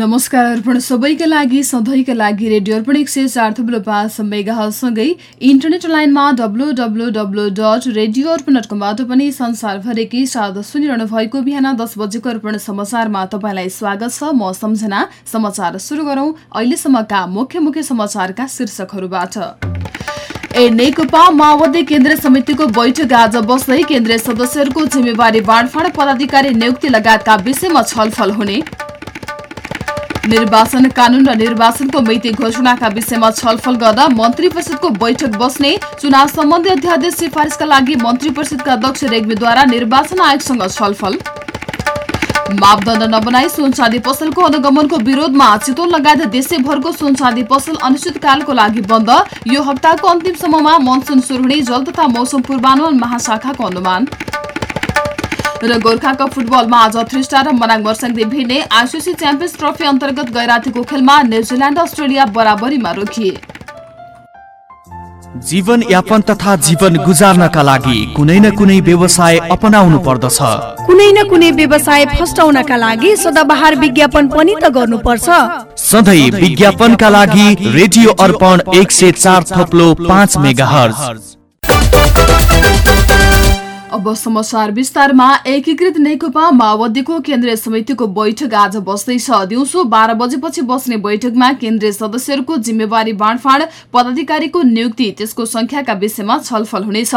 नमस्कार अर्पण सबैका लागि सधैँका लागि रेडियो अर्पण एक सय चार थुप्रो पाँच मेगासँगै इन्टरनेट लाइनमा W W W dot radio Arpan dot कमबाट पनि संसारभरिकै साथ सुनिरहनु भएको बिहान दस बजेको अर्पण समाचारमा तपाईँलाई स्वागत छ। म सम्झना समाचार सुरु गरौँ। अहिलेसम्मका मुख्य मुख्य समाचारका शीर्षकहरूबाट। ए नेकपा माओवादी केन्द्रीय समितिको बैठक आज बस्दै केन्द्रीय सदस्यहरूको जिम्मेवारी बाँडफाँड पदाधिकारी नियुक्ति लगायतका विषयमा छलफल हुने। निर्वाचन कानून र निर्वाचनको मिति घोषणाका विषयमा छलफल गर्दा मन्त्री परिषदको बैठक बस्ने चुनाव सम्बन्धी अध्यादेश सिफारिसका लागि मन्त्री परिषदका अध्यक्ष रेग्मीद्वारा निर्वाचन आयोगसँग छलफल। मापदण्ड नबनाई सुनचाँदी पसलको अनुगमनको विरोधमा चितवन लगायत देशैभरको सुनचाँदी पसल अनिश्चितकालको लागि बन्द। यो हप्ताको अन्तिमसम्ममा मनसुन सुरु हुने जल तथा मौसम पूर्वानुमान महाशाखाको अनुमान। र गोर्खा कप फुटबलमा आज थ्रिस्टार र मनाङ मर्साङले भिड्ने आइसिसी च्याम्पियन्स ट्रफी अन्तर्गत गैरातीको खेलमा न्युजिल्याण्ड अस्ट्रेलिया बराबरीमा रोकिए। जीवन यापन तथा जीवन गुजार्नका लागि कुनै न कुनै व्यवसाय अपनाउनु पर्दछ। कुनै न कुनै व्यवसाय फस्टाउनका लागि सदाबहार विज्ञापन पनि त गर्नुपर्छ। सधैँ विज्ञापनका लागि रेडियो अर्पण एक सय चार थप्लो पाँच मेगा अब समाचार विस्तारमा एकीकृत नेकपा माओवादीको केन्द्रीय समितिको बैठक आज बस्दैछ। दिउँसो बाह्र बजेपछि बस्ने बैठकमा केन्द्रीय सदस्यहरूको जिम्मेवारी बाँडफाँड पदाधिकारीको नियुक्ति त्यसको संख्याका विषयमा छलफल हुनेछ।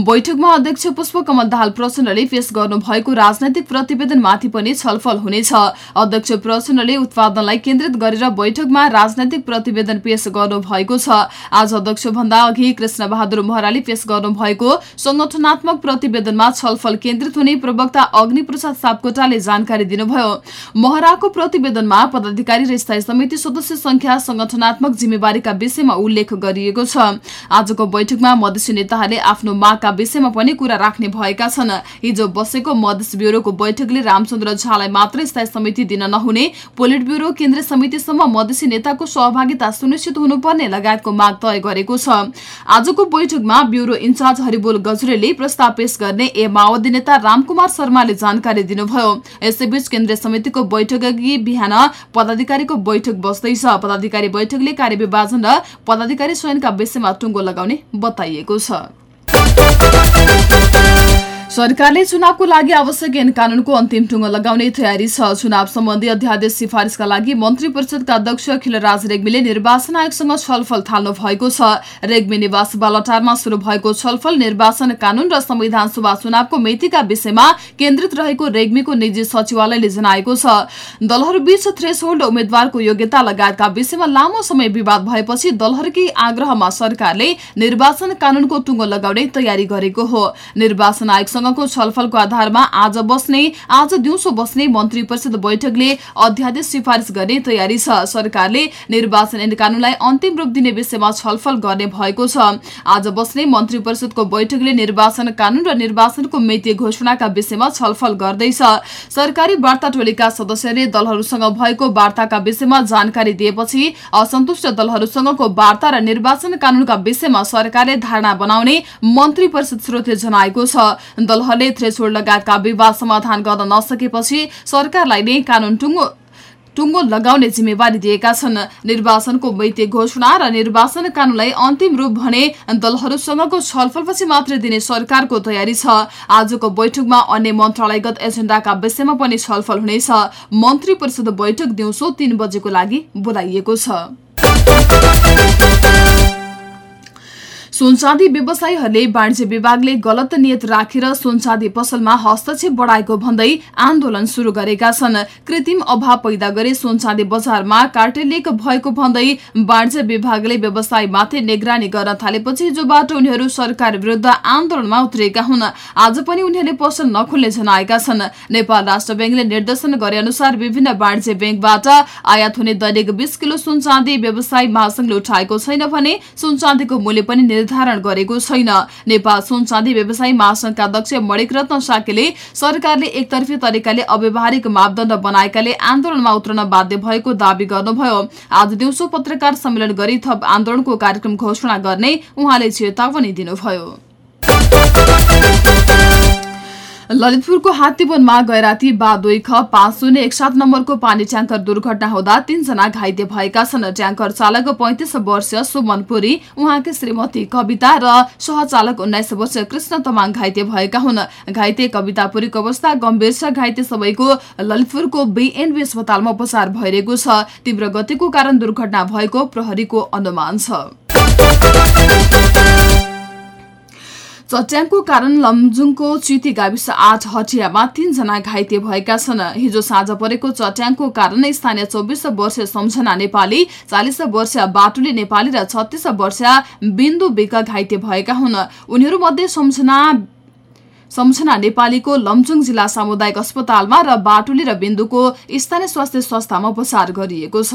बैठकमा अध्यक्ष पुष्पकमल दाहाल प्रचण्डले पेश गर्नुभएको राजनैतिक प्रतिवेदनमाथि पनि छलफल हुनेछ। अध्यक्ष प्रचण्डले उत्पादनलाई केन्द्रित गरेर बैठकमा राजनैतिक प्रतिवेदन पेश गर्नुभएको छ। आज अध्यक्ष भन्दा अघि कृष्ण बहादुर महराले पेश गर्नुभएको संगठनात्मक प्रति प्रतिवेदनमा छलफल केन्द्रित हुने प्रवक्ता अग्नि प्रसाद सापकोटाले जानकारी दिनुभयो। महराको प्रतिवेदनमा पदाधिकारी र स्थायी समिति सदस्य संख्या संगठनात्मक जिम्मेवारीका विषयमा उल्लेख गरिएको छ। आजको बैठकमा मधेसी नेताहरूले आफ्नो मागका विषयमा पनि कुरा राख्ने भएका छन्। हिजो बसेको मधेस ब्यूरोको बैठकले रामचन्द्र झालाई मात्र स्थायी समिति दिन नहुने पोलिट ब्यूरो केन्द्रीय समितिसम्म मधेसी नेताको सहभागिता सुनिश्चित हुनुपर्ने लगायतको माग तय गरेको छ। आजको बैठकमा ब्यूरो इन्चार्ज हरिबोल गजरेले प्रस्ताव पेश गर्ने ए माओवादी नेता रामकुमार शर्माले जानकारी दिनुभयो। यसैबीच केन्द्रीय समितिको बैठक अघि बिहान पदाधिकारीको बैठक बस्दैछ। पदाधिकारी बैठकले कार्यविभाजन र पदाधिकारी चयनका विषयमा टुङ्गो लगाउने बताइएको छ। सरकारले चुनावको लागि आवश्यक ऐन कानूनको अन्तिम टुङ्गो लगाउने तयारी छ। चुनाव सम्बन्धी अध्यादेश सिफारिसका लागि मन्त्री परिषदका अध्यक्ष खिलराज रेग्मीले निर्वाचन आयोगसँग छलफल थाल्नु भएको छ। रेग्मी निवास बालटारमा शुरू भएको छलफल निर्वाचन कानून र संविधान सभा चुनावको मितिका विषयमा केन्द्रित रहेको रेग्मीको निजी सचिवालयले जनाएको छ। दलहरूबीच थ्रेस उम्मेद्वारको योग्यता लगायतका विषयमा लामो समय विवाद भएपछि दलहरूकै आग्रहमा सरकारले निर्वाचन कानूनको टुङ्गो लगाउने तयारी गरेको हो। निर्वाचन आयोगसँग सँगको छलफलको आधारमा आज बस्ने आज दिउँसो बस्ने मन्त्री परिषद बैठकले अध्यादेश सिफारिस गर्ने तयारी छ। सरकारले निर्वाचन कानूनलाई अन्तिम रूप दिने विषयमा छलफल गर्ने भएको छ। आज बस्ने मन्त्री परिषदको बैठकले निर्वाचन कानून र निर्वाचनको मिति घोषणाका विषयमा छलफल गर्दैछ। सरकारी वार्ता टोलीका सदस्यले दलहरूसँग भएको वार्ताका विषयमा जानकारी दिएपछि असन्तुष्ट दलहरूसँगको वार्ता र निर्वाचन कानूनका विषयमा सरकारले धारणा बनाउने मन्त्री परिषद स्रोतले जनाएको छ। दलहरूले थ्रेसोल्ड लगायतका विवाद समाधान गर्न नसकेपछि सरकारलाई नै कानून टुङ्गो टुङ्गो लगाउने जिम्मेवारी दिएका छन्। निर्वाचनको वैद्य घोषणा र निर्वाचन कानूनलाई अन्तिम रूप भने दलहरूसँगको छलफलपछि मात्रै दिने सरकारको तयारी छ। आजको बैठकमा अन्य मन्त्रालयगत एजेण्डाका विषयमा पनि छलफल हुनेछ। मन्त्री परिषद बैठक दिउँसो तीन बजेको लागि बोलाइएको छ। सुनचाँदी व्यवसायीहरूले वाणिज्य विभागले गलत नियत राखेर सुनचाँदी पसलमा हस्तक्षेप बढाएको भन्दै आन्दोलन शुरू गरेका छन्। कृत्रिम अभाव पैदा गरी सुनचाँदी बजारमा कार्टेलिक भएको भन्दै वाणिज्य विभागले व्यवसायमाथि निगरानी गर्न थालेपछि हिजोबाट उनीहरू सरकार विरूद्ध आन्दोलनमा उत्रिएका हुन्। आज पनि उनीहरूले पसल नखुल्ने जनाएका छन्। नेपाल राष्ट्र ब्याङ्कले निर्देशन गरे अनुसार विभिन्न वाणिज्य ब्याङ्कबाट आयात हुने दैनिक बीस किलो सुनचाँदी व्यवसायी महासंघले उठाएको छैन भने सुनचाँदीको मूल्य पनि निर्धारण गरेको छैन। नेपाल सुन चाँदी व्यवसायी महासंघका अध्यक्ष मणिक रत्न साकेले सरकारले एकतर्फी तरिकाले अव्यवहारिक मापदण्ड बनाएकाले आन्दोलनमा उत्रन बाध्य भएको दावी गर्नुभयो। आज दिउँसो पत्रकार सम्मेलन गरी थप आन्दोलनको कार्यक्रम घोषणा गर्ने उहाँले चेतावनी दिनुभयो। ललितपुरको हात्तीवनमा गए राति बा दुई ख पाँच शून्य एक सात नम्बरको पानी ट्याङ्कर दुर्घटना हुँदा तीनजना घाइते भएका छन्। ट्याङ्कर चालक पैंतिस वर्षीय सुमन पुरी उहाँकी श्रीमती कविता र सहचालक उन्नाइस वर्षीय कृष्ण तमाङ घाइते भएका हुन्। घाइते कविता पुरीको अवस्था गम्भीर छ। घाइते सबैको ललितपुरको बीएनबी अस्पतालमा उपचार भइरहेको छ। तीव्र गतिको कारण दुर्घटना भएको प्रहरीको अनुमान छ। चट्याङको कारण लमजुङको चिती गाविस आठ हटियामा तीनजना घाइते भएका छन्। हिजो साँझ परेको चट्याङको कारण स्थानीय चौबिस वर्षीय सम्झना नेपाली चालिस वर्षीय बाटुली नेपाली र छत्तीस वर्षीय बिन्दु बिक घाइते भएका हुन्। उनीहरूमध्ये सम्झना सम्झना नेपालीको लमजुङ जिल्ला सामुदायिक अस्पतालमा र बाटुली र बिन्दुको स्थानीय स्वास्थ्य संस्थामा उपचार गरिएको छ।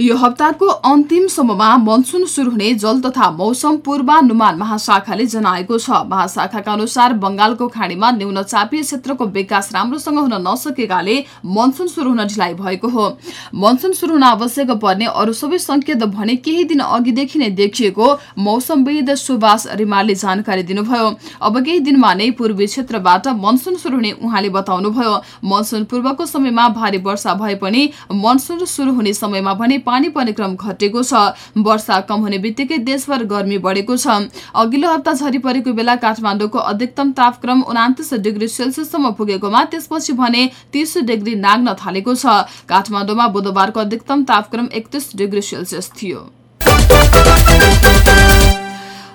यो हप्ताको अन्तिमसम्ममा मनसुन शुरू हुने जल तथा मौसम पूर्वानुमान महाशाखाले जनाएको छ। महाशाखाका अनुसार बंगालको खाडीमा न्यून चापीय क्षेत्रको विकास राम्रोसँग हुन नसकेकाले मनसुन शुरू हुन ढिलाइ भएको हो। मनसुन शुरू हुन आवश्यक पर्ने अरू सबै संकेत भने केही दिन अघिदेखि नै देखिएको मौसमविद सुभाष रिमालले जानकारी दिनुभयो। अब केही दिनमा नै पूर्वी क्षेत्रबाट मनसुन शुरू हुने उहाँले बताउनुभयो। मनसुन पूर्वको समयमा भारी वर्षा भए पनि मनसुन शुरू हुने समयमा भने पानी पर्ने क्रम घटेको छ। वर्षा कम हुने बित्तिकै देशभर गर्मी बढेको छ। अघिल्लो हप्ता झरी परेको बेला काठमाडौँको अधिकतम तापक्रम उनातिस डिग्री सेल्सियससम्म पुगेकोमा त्यसपछि भने तीस डिग्री नाग्न थालेको छ। काठमाडौँमा बुधबारको अधिकतम तापक्रम एकतिस डिग्री सेल्सियस थियो।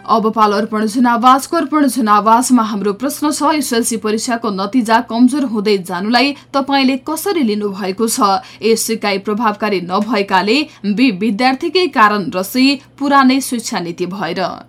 अब पालो अर्पण जुनावाजको अर्पण जुनावाजमा हाम्रो प्रश्न छ। एसएलसी परीक्षाको नतिजा कमजोर हुँदै जानुलाई तपाईँले कसरी लिनु भएको छ? ए सिकाइ प्रभावकारी नभएकाले बी विद्यार्थीकै कारण र पुरानै शिक्षा नीति भएर।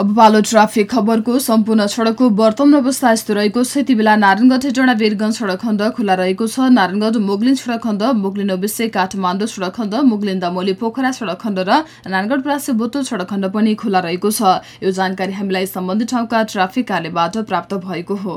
अब पालो ट्राफिक खबरको सम्पूर्ण सड़कको वर्तमान अवस्था यस्तो रहेको छ। यति बेला नारायणगढ हेटौँडा सड़क खण्ड खुला रहेको छ। नारायणगढ मुगलिन सड़क खण्ड मुगलिन ओबिसे काठमाडौँ सड़क खण्ड मुगलिन दमोली पोखरा सड़क खण्ड र नारायणगढ प्रासे बोटो सड़क खण्ड पनि खुला रहेको छ। यो जानकारी हामीलाई सम्बन्धित ठाउँका ट्राफिक कार्यबाट प्राप्त भएको हो।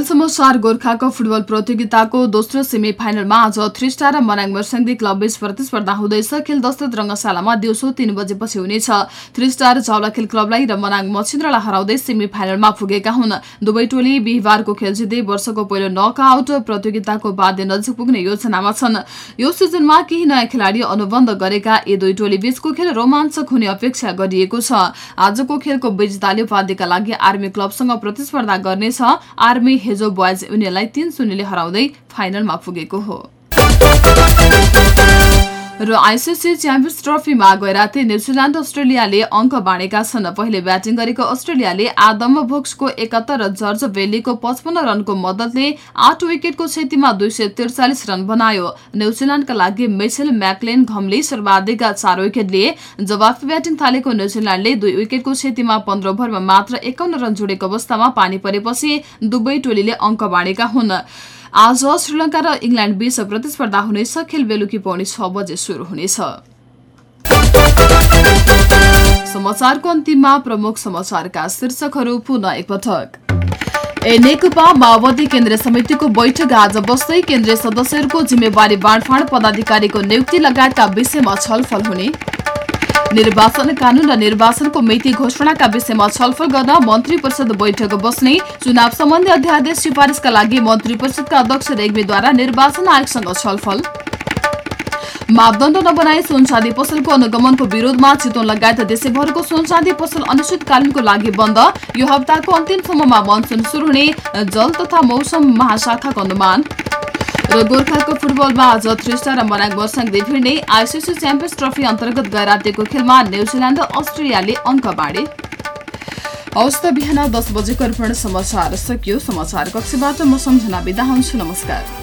समाचार गोर्खाको फुटबल प्रतियोगिताको दोस्रो सेमी फाइनलमा आज थ्री स्टार र मनाङ मर्स्याङदी क्लब बीच प्रतिस्पर्धा हुँदैछ। खेल दशरथ रङ्गशालामा दिउँसो तीन बजेपछि हुनेछ। थ्री स्टार चाउला खेल क्लबलाई र मनाङ मछिन्द्रलाई हराउँदै सेमी फाइनलमा पुगेका हुन्। दुवै टोली बिहिबारको खेल जित्दै वर्षको पहिलो नकआउट प्रतियोगिताको बाध्य नजिक पुग्ने योजनामा छन्। यो सिजनमा केही नयाँ खेलाडी अनुबन्ध गरेका यी दुई टोली बीचको खेल रोमाञ्चक हुने अपेक्षा गरिएको छ। आजको खेलको विजेताले उपाधिका लागि आर्मी क्लबसँग प्रतिस्पर्धा गर्नेछ। आर्मी हेजो बोइज युनियनलाई तीन शून्यले हराउँदै फाइनलमा पुगेको हो। र आइसिसी च्याम्पियन्स ट्रफीमा गए राति न्युजिल्याण्ड अस्ट्रेलियाले अङ्क बाँडेका छन्। पहिले ब्याटिङ गरेको अस्ट्रेलियाले आदम भोक्सको एकात्तर र जर्ज बेलीको पचपन्न रनको मद्दतले आठ विकेटको क्षतिमा दुई सय त्रिचालिस रन बनायो। न्युजिल्याण्डका लागि मिचेल म्याक्लेन घमले सर्वाधिक चार विकेट लिए जवाफी ब्याटिङ थालेको न्युजिल्याण्डले दुई विकेटको क्षतिमा पन्ध्र ओभरमा मात्र एकाउन्न रन जोडेको अवस्थामा पानी परेपछि दुवै टोलीले अङ्क बाँडेका हुन्। आज श्रीलङ्का र इङ्ल्याण्ड बीच प्रतिस्पर्धा हुनेछ। खेल बेलुकी पौने छ बजे सुरु हुनेछ। समाचारको अन्तिममा प्रमुख समाचारका शीर्षकहरू पुनः एकपटक। ए नेकपा माओवादी केन्द्रीय समितिको बैठक आज बस्दै केन्द्रीय सदस्यहरूको जिम्मेवारी बाँडफाँड पदाधिकारीको नियुक्ति लगायतका विषयमा छलफल हुने। निर्वाचन कानून र निर्वाचनको मिति घोषणाका विषयमा छलफल गर्न मन्त्री परिषद बैठक बस्ने चुनाव सम्बन्धी अध्यादेश सिफारिसका लागि मन्त्री परिषदका अध्यक्ष रेग्मीद्वारा निर्वाचन आयोगसँग छलफल। मापदण्ड नबनाई सुनचाँदी पसलको अनुगमनको विरोधमा चितवन लगायत देशैभरको सुनचाँदी पसल अनिश्चितकालीनको लागि बन्द। यो हप्ताको अन्तिमसम्ममा मनसुन शुरू हुने जल तथा मौसम महाशाखाको अनुमान। र गोर्खाको फुटबलमा आज त्रिस्टा र मनाङ वर्साङले भिड्ने आइसिसी च्याम्पियन्स ट्रफी अन्तर्गत गैरातीको खेलमा न्युजिल्याण्ड र अस्ट्रेलियाले अङ्क बाँडे। हवस् त बिहान दस बजेको अर्पण समाचार सकियो। समाचार कक्षबाट म सम्झना बिदा हुन्छु। नमस्कार।